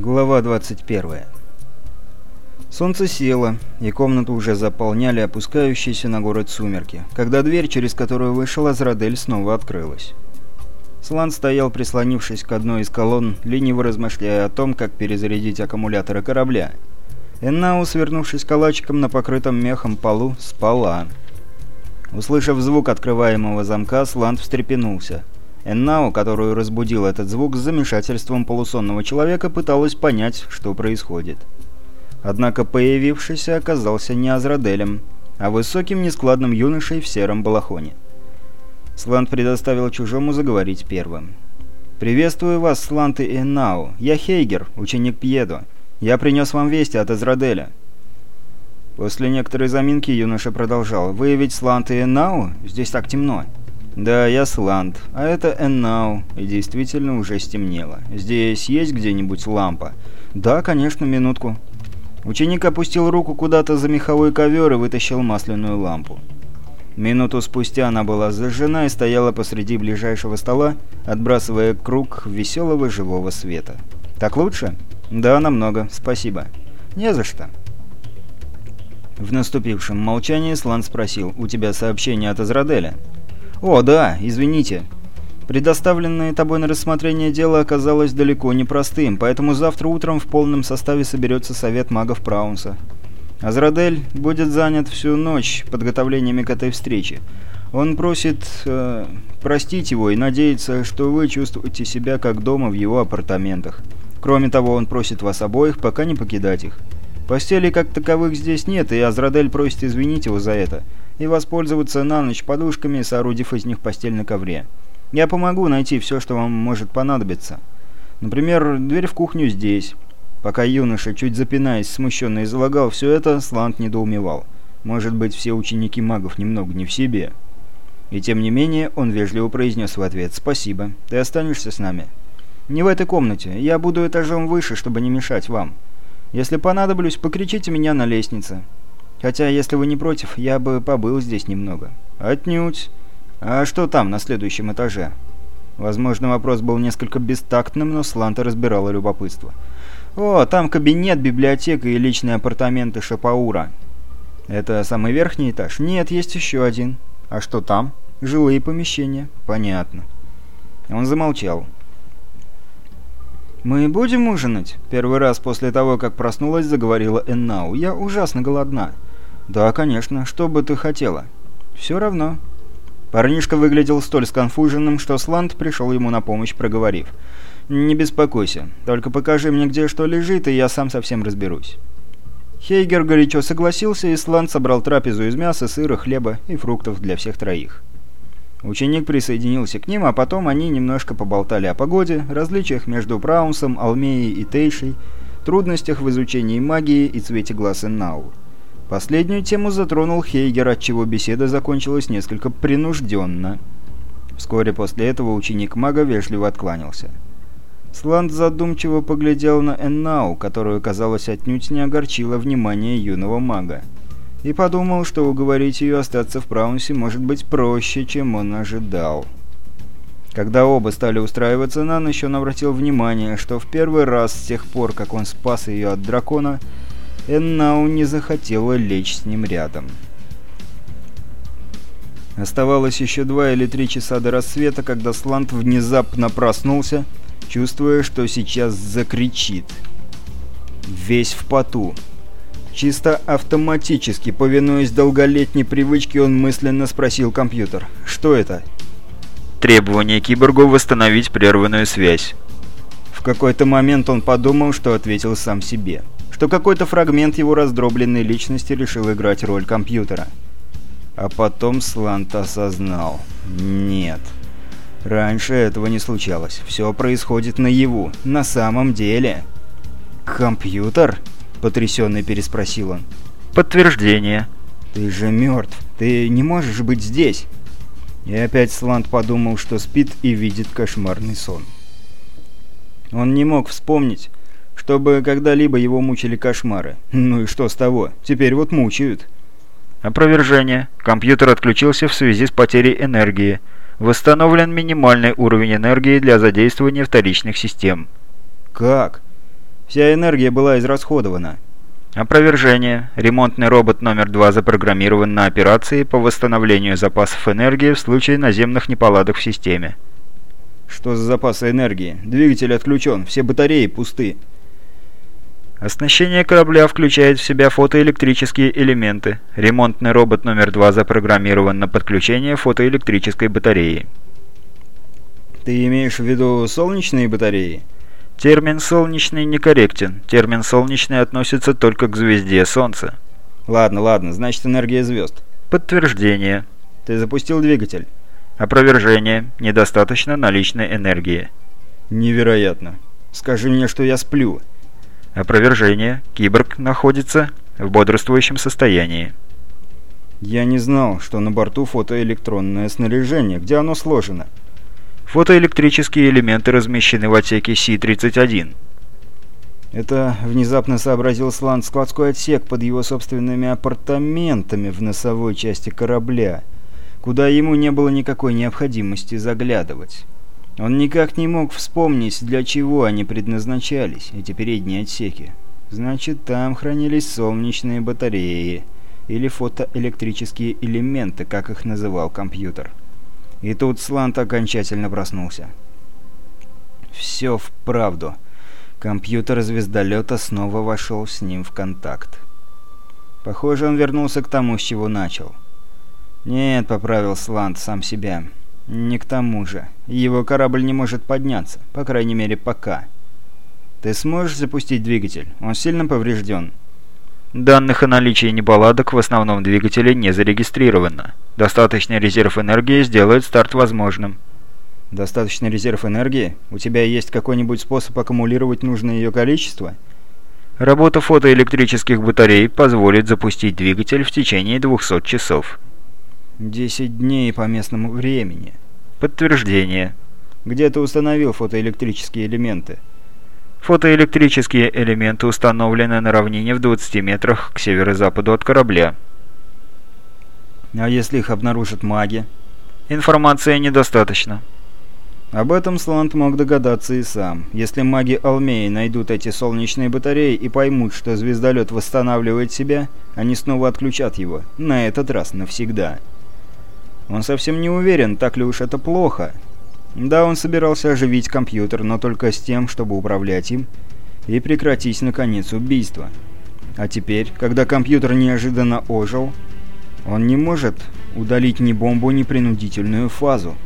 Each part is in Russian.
Глава 21. Солнце село, и комнату уже заполняли опускающиеся на город сумерки, когда дверь, через которую вышел Азрадель, снова открылась. Слан стоял, прислонившись к одной из колонн, лениво размышляя о том, как перезарядить аккумуляторы корабля. Эннау, свернувшись калачиком на покрытом мехом полу, спала. Услышав звук открываемого замка, Сланд встрепенулся – Эннау, которую разбудил этот звук, с замешательством полусонного человека пыталась понять, что происходит. Однако появившийся оказался не Азраделем, а высоким нескладным юношей в сером балахоне. Сланд предоставил чужому заговорить первым. «Приветствую вас, Слант и Эннау. Я Хейгер, ученик Пьедо. Я принес вам вести от Азраделя». После некоторой заминки юноша продолжал. «Вы ведь Слант и Эннау? Здесь так темно». «Да, я Сланд, а это Эннау, и действительно уже стемнело. Здесь есть где-нибудь лампа?» «Да, конечно, минутку». Ученик опустил руку куда-то за меховой ковер и вытащил масляную лампу. Минуту спустя она была зажжена и стояла посреди ближайшего стола, отбрасывая круг веселого живого света. «Так лучше?» «Да, намного. Спасибо». «Не за что». В наступившем молчании Слан спросил, «У тебя сообщение от Израделя?» «О, да, извините. Предоставленное тобой на рассмотрение дело оказалось далеко не простым, поэтому завтра утром в полном составе соберется совет магов Праунса. Азрадель будет занят всю ночь подготовлениями к этой встрече. Он просит э, простить его и надеется, что вы чувствуете себя как дома в его апартаментах. Кроме того, он просит вас обоих пока не покидать их. Постелей как таковых здесь нет, и Азрадель просит извинить его за это и воспользоваться на ночь подушками, соорудив из них постель на ковре. Я помогу найти все, что вам может понадобиться. Например, дверь в кухню здесь. Пока юноша, чуть запинаясь, смущенно излагал все это, Слант недоумевал. Может быть, все ученики магов немного не в себе. И тем не менее, он вежливо произнес в ответ «Спасибо. Ты останешься с нами?» «Не в этой комнате. Я буду этажом выше, чтобы не мешать вам. Если понадоблюсь, покричите меня на лестнице. Хотя, если вы не против, я бы побыл здесь немного». «Отнюдь. А что там, на следующем этаже?» Возможно, вопрос был несколько бестактным, но Сланта разбирало любопытство. «О, там кабинет, библиотека и личные апартаменты Шапаура». «Это самый верхний этаж?» «Нет, есть еще один». «А что там?» «Жилые помещения». «Понятно». Он замолчал. «Мы будем ужинать?» Первый раз после того, как проснулась, заговорила Эннау. «Я ужасно голодна». «Да, конечно. Что бы ты хотела?» «Все равно». Парнишка выглядел столь сконфуженным, что Сланд пришел ему на помощь, проговорив. «Не беспокойся. Только покажи мне, где что лежит, и я сам совсем разберусь». Хейгер горячо согласился, и Сланд собрал трапезу из мяса, сыра, хлеба и фруктов для всех троих. Ученик присоединился к ним, а потом они немножко поболтали о погоде, различиях между Праунсом, Алмеей и Тейшей, трудностях в изучении магии и цвете глаз Эннау. Последнюю тему затронул Хейгер, отчего беседа закончилась несколько принужденно. Вскоре после этого ученик мага вежливо откланялся. Сланд задумчиво поглядел на Эннау, которую, казалось, отнюдь не огорчило внимание юного мага, и подумал, что уговорить ее остаться в Праунсе может быть проще, чем он ожидал. Когда оба стали устраиваться на ночь, он обратил внимание, что в первый раз с тех пор, как он спас ее от дракона, Эннау не захотела лечь с ним рядом. Оставалось еще два или три часа до рассвета, когда Слант внезапно проснулся, чувствуя, что сейчас закричит. Весь в поту. Чисто автоматически, повинуясь долголетней привычке, он мысленно спросил компьютер. «Что это?» «Требование киборгу восстановить прерванную связь». В какой-то момент он подумал, что ответил сам себе что какой-то фрагмент его раздробленной личности решил играть роль компьютера. А потом Слант осознал. Нет. Раньше этого не случалось. Все происходит наяву. На самом деле. «Компьютер?» — потрясенно переспросил он. «Подтверждение». «Ты же мертв. Ты не можешь быть здесь». И опять Слант подумал, что спит и видит кошмарный сон. Он не мог вспомнить, чтобы когда-либо его мучили кошмары. Ну и что с того? Теперь вот мучают. Опровержение. Компьютер отключился в связи с потерей энергии. Восстановлен минимальный уровень энергии для задействования вторичных систем. Как? Вся энергия была израсходована. Опровержение. Ремонтный робот номер два запрограммирован на операции по восстановлению запасов энергии в случае наземных неполадок в системе. Что за запасы энергии? Двигатель отключен, все батареи пусты. Оснащение корабля включает в себя фотоэлектрические элементы. Ремонтный робот номер два запрограммирован на подключение фотоэлектрической батареи. Ты имеешь в виду солнечные батареи? Термин «солнечный» некорректен. Термин «солнечный» относится только к звезде Солнца. Ладно, ладно, значит энергия звезд. Подтверждение. Ты запустил двигатель? Опровержение. Недостаточно наличной энергии. Невероятно. Скажи мне, что я сплю. Опровержение. Киборг находится в бодрствующем состоянии. Я не знал, что на борту фотоэлектронное снаряжение. Где оно сложено? Фотоэлектрические элементы размещены в отсеке Си-31. Это внезапно сообразил Слан складской отсек под его собственными апартаментами в носовой части корабля, куда ему не было никакой необходимости заглядывать. Он никак не мог вспомнить, для чего они предназначались, эти передние отсеки. Значит, там хранились солнечные батареи или фотоэлектрические элементы, как их называл компьютер. И тут Слант окончательно проснулся. Все вправду. Компьютер звездолета снова вошел с ним в контакт. Похоже, он вернулся к тому, с чего начал. «Нет», — поправил Слант сам себя, — «Не к тому же. Его корабль не может подняться, по крайней мере, пока. Ты сможешь запустить двигатель? Он сильно поврежден?» Данных о наличии неполадок в основном двигателе не зарегистрировано. Достаточный резерв энергии сделает старт возможным. Достаточный резерв энергии? У тебя есть какой-нибудь способ аккумулировать нужное ее количество? Работа фотоэлектрических батарей позволит запустить двигатель в течение 200 часов. Десять дней по местному времени. Подтверждение. Где ты установил фотоэлектрические элементы? Фотоэлектрические элементы установлены на равнине в 20 метрах к северо-западу от корабля. А если их обнаружат маги? Информации недостаточно. Об этом Слант мог догадаться и сам. Если маги Алмеи найдут эти солнечные батареи и поймут, что звездолет восстанавливает себя, они снова отключат его. На этот раз навсегда. Он совсем не уверен, так ли уж это плохо. Да, он собирался оживить компьютер, но только с тем, чтобы управлять им и прекратить, наконец, убийство. А теперь, когда компьютер неожиданно ожил, он не может удалить ни бомбу, ни принудительную фазу.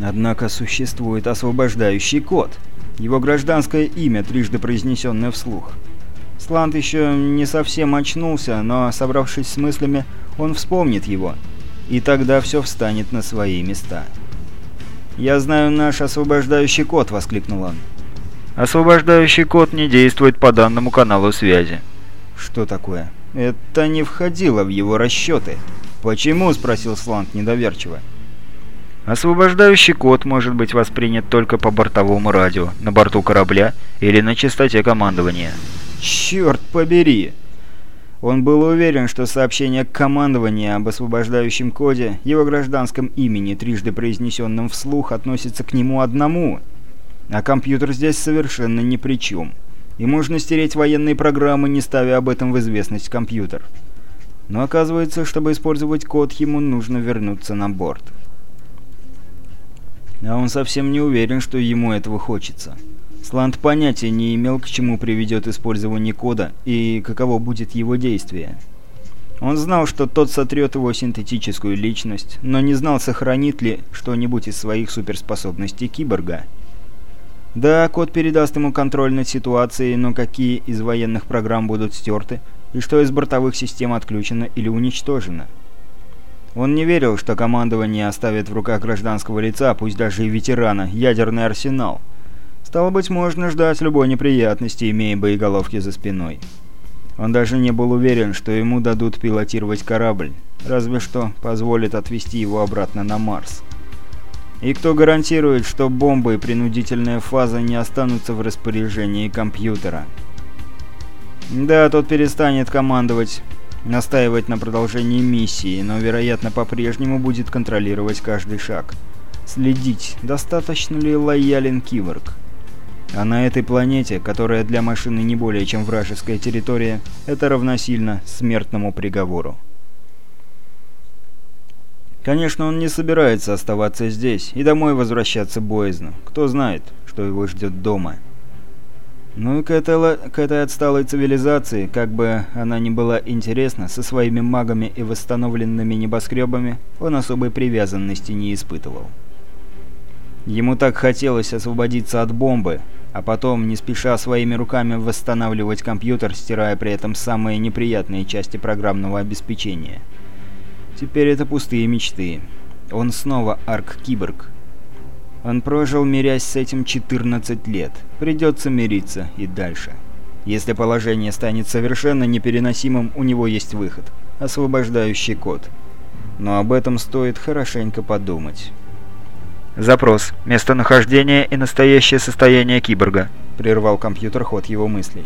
Однако существует освобождающий код. Его гражданское имя, трижды произнесенное вслух. Сланд еще не совсем очнулся, но, собравшись с мыслями, он вспомнит его – и тогда все встанет на свои места. «Я знаю наш освобождающий код!» — воскликнул он. «Освобождающий код не действует по данному каналу связи». «Что такое?» «Это не входило в его расчеты». «Почему?» — спросил Слант недоверчиво. Освобождающий код может быть воспринят только по бортовому радио, на борту корабля или на частоте командования. «Черт побери!» Он был уверен, что сообщение командования об освобождающем коде, его гражданском имени, трижды произнесенном вслух, относится к нему одному. А компьютер здесь совершенно ни при чем. И можно стереть военные программы, не ставя об этом в известность компьютер. Но оказывается, чтобы использовать код, ему нужно вернуться на борт. А он совсем не уверен, что ему этого хочется. Сланд понятия не имел, к чему приведет использование кода и каково будет его действие. Он знал, что тот сотрет его синтетическую личность, но не знал, сохранит ли что-нибудь из своих суперспособностей киборга. Да, код передаст ему контроль над ситуацией, но какие из военных программ будут стерты, и что из бортовых систем отключено или уничтожено. Он не верил, что командование оставит в руках гражданского лица, пусть даже и ветерана, ядерный арсенал – Стало быть, можно ждать любой неприятности, имея боеголовки за спиной. Он даже не был уверен, что ему дадут пилотировать корабль, разве что позволит отвезти его обратно на Марс. И кто гарантирует, что бомбы и принудительная фаза не останутся в распоряжении компьютера? Да, тот перестанет командовать, настаивать на продолжении миссии, но, вероятно, по-прежнему будет контролировать каждый шаг. Следить, достаточно ли лоялен киборг. А на этой планете, которая для машины не более чем вражеская территория, это равносильно смертному приговору. Конечно, он не собирается оставаться здесь и домой возвращаться боязно. Кто знает, что его ждет дома. Ну и к этой, к этой отсталой цивилизации, как бы она ни была интересна, со своими магами и восстановленными небоскребами, он особой привязанности не испытывал. Ему так хотелось освободиться от бомбы, а потом, не спеша своими руками восстанавливать компьютер, стирая при этом самые неприятные части программного обеспечения. Теперь это пустые мечты. Он снова арк-киборг. Он прожил, мирясь с этим 14 лет. Придется мириться и дальше. Если положение станет совершенно непереносимым, у него есть выход. Освобождающий код. Но об этом стоит хорошенько подумать. Запрос. Местонахождение и настоящее состояние киборга. Прервал компьютер ход его мыслей.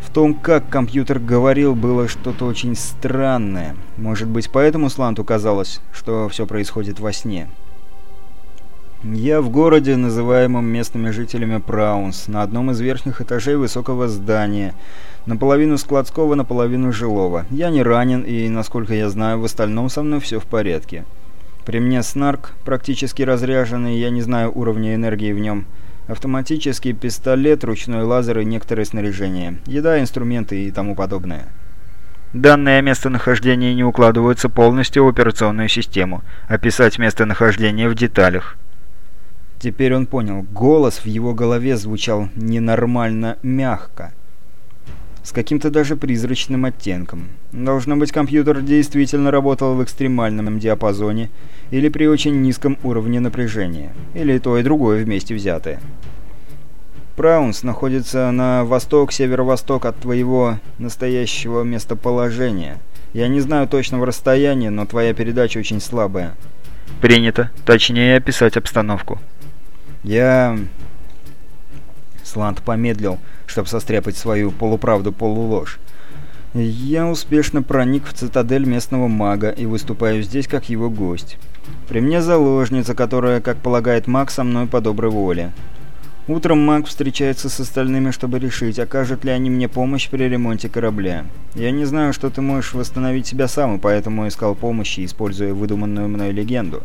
В том, как компьютер говорил, было что-то очень странное. Может быть, поэтому Сланту казалось, что все происходит во сне. Я в городе, называемом местными жителями Праунс, на одном из верхних этажей высокого здания, наполовину складского, наполовину жилого. Я не ранен, и, насколько я знаю, в остальном со мной все в порядке. При мне снарк, практически разряженный, я не знаю уровня энергии в нем. Автоматический пистолет, ручной лазер и некоторые снаряжения. Еда, инструменты и тому подобное. Данные местонахождения не укладываются полностью в операционную систему. Описать местонахождение в деталях. Теперь он понял. Голос в его голове звучал ненормально мягко с каким-то даже призрачным оттенком. Должно быть, компьютер действительно работал в экстремальном диапазоне или при очень низком уровне напряжения, или то и другое вместе взятое. Праунс находится на восток-северо-восток от твоего настоящего местоположения. Я не знаю точного расстояния, но твоя передача очень слабая. Принято. Точнее описать обстановку. Я... Слант помедлил чтобы состряпать свою полуправду-полуложь. Я успешно проник в цитадель местного мага и выступаю здесь как его гость. При мне заложница, которая, как полагает маг, со мной по доброй воле. Утром маг встречается с остальными, чтобы решить, окажут ли они мне помощь при ремонте корабля. Я не знаю, что ты можешь восстановить себя сам, и поэтому искал помощи, используя выдуманную мной легенду.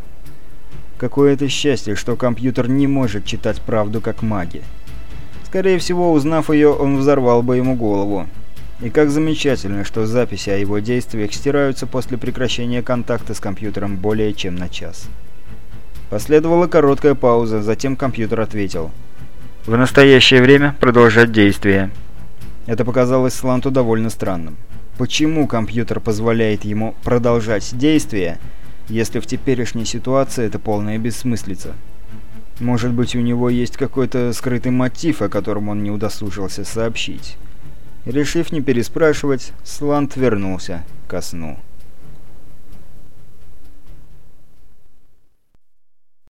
Какое это счастье, что компьютер не может читать правду как маги. Скорее всего, узнав ее, он взорвал бы ему голову. И как замечательно, что записи о его действиях стираются после прекращения контакта с компьютером более чем на час. Последовала короткая пауза, затем компьютер ответил. «В настоящее время продолжать действие». Это показалось Сланту довольно странным. Почему компьютер позволяет ему продолжать действие, если в теперешней ситуации это полная бессмыслица? Может быть, у него есть какой-то скрытый мотив, о котором он не удосужился сообщить. Решив не переспрашивать, Слант вернулся ко сну.